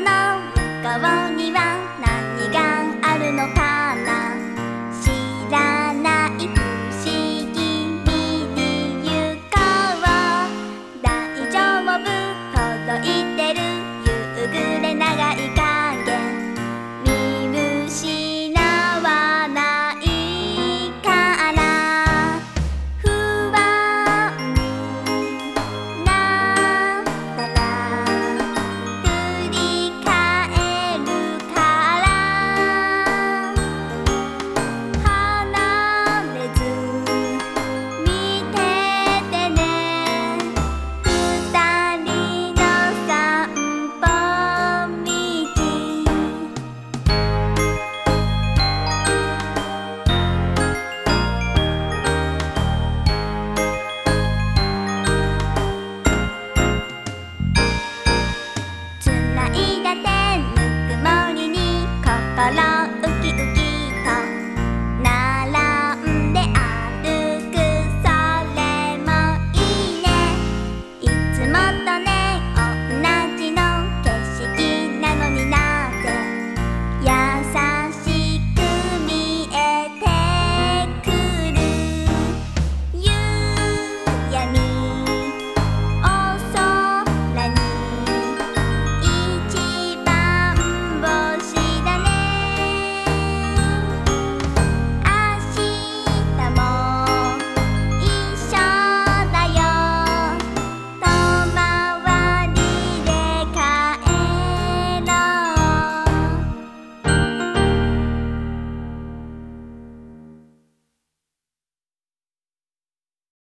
の川には